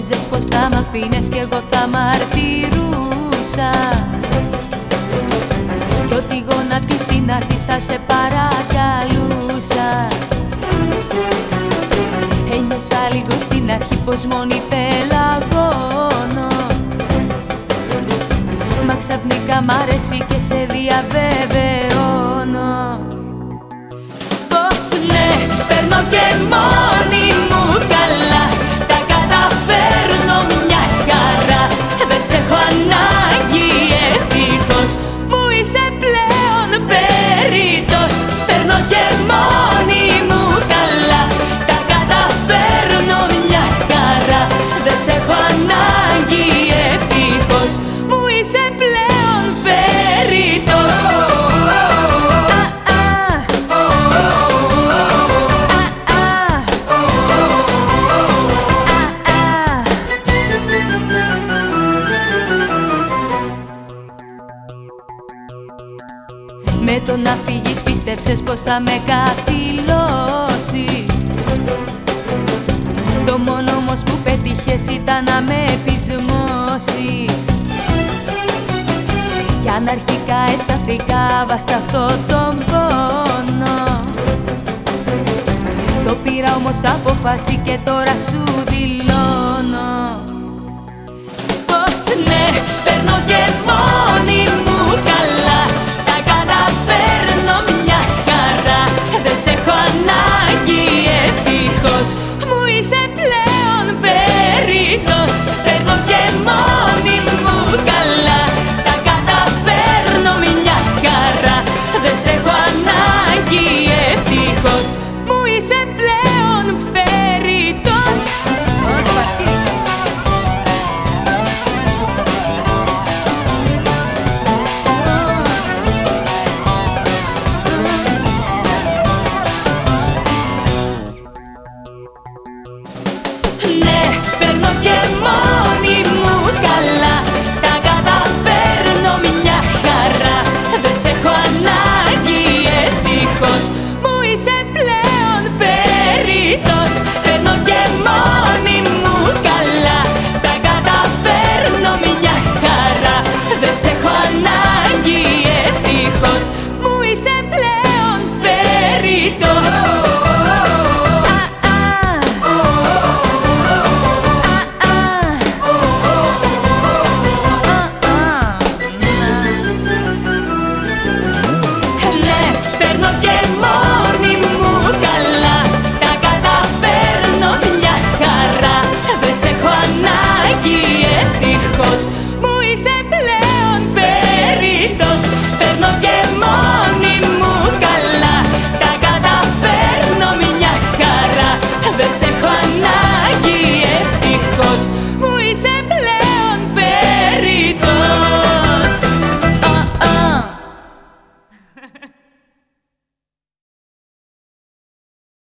θα μ' αφήνες κι εγώ θα μαρτυρούσα Κι ό,τι γονατής στην αρτής θα σε παρακαλούσα. Ένιωσα λίγο στην αρχή πως μόνη πελαγώνω. Μα ξαφνικά μ' αρέσει και σε διαβεβαιώνω. Πως ναι, παίρνω και Με το να φύγεις πίστεψες πως θα με καθυλώσεις Το μόνο όμως που πέτυχες ήταν να με επισμώσεις. Κι αν αρχικά αισθανθήκα βασταχτώ τον πόνο. Το πήρα όμως αποφάση και τώρα σου δηλώνω